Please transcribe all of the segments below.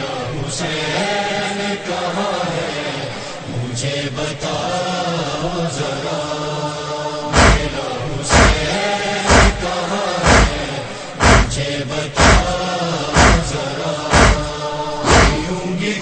حسین کہاں ہے، مجھے بتا ذرا میرا حسین کہاں ہے مجھے بتا ذرا۔ یوں گی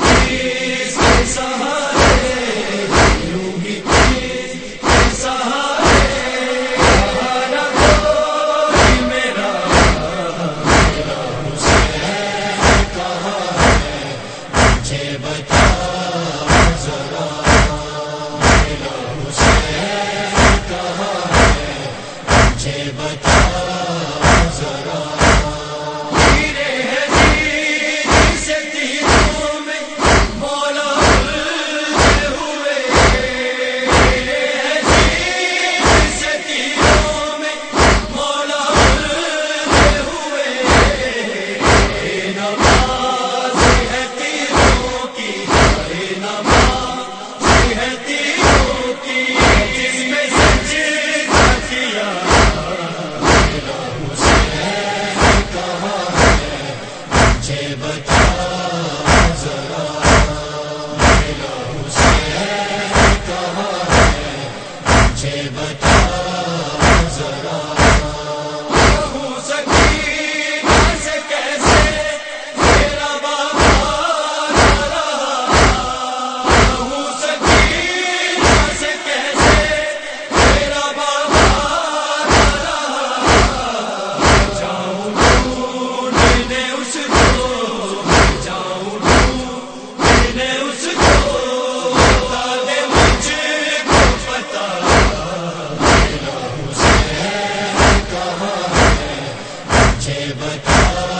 Thank you.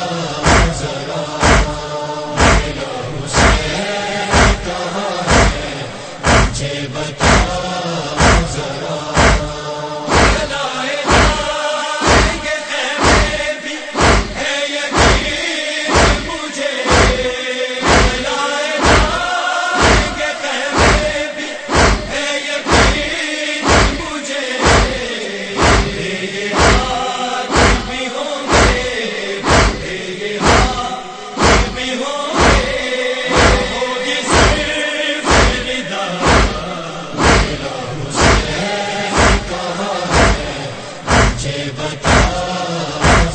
بتا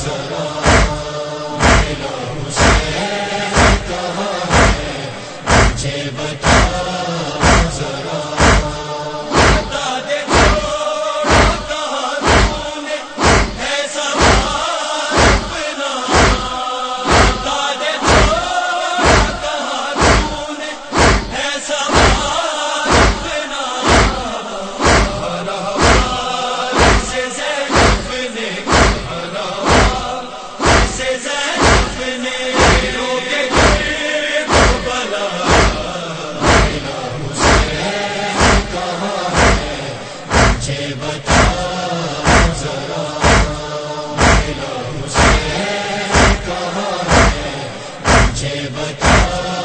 ذرا۔ مجھے بتا ذرا میرا حسین کہاں ہے مجھے بتا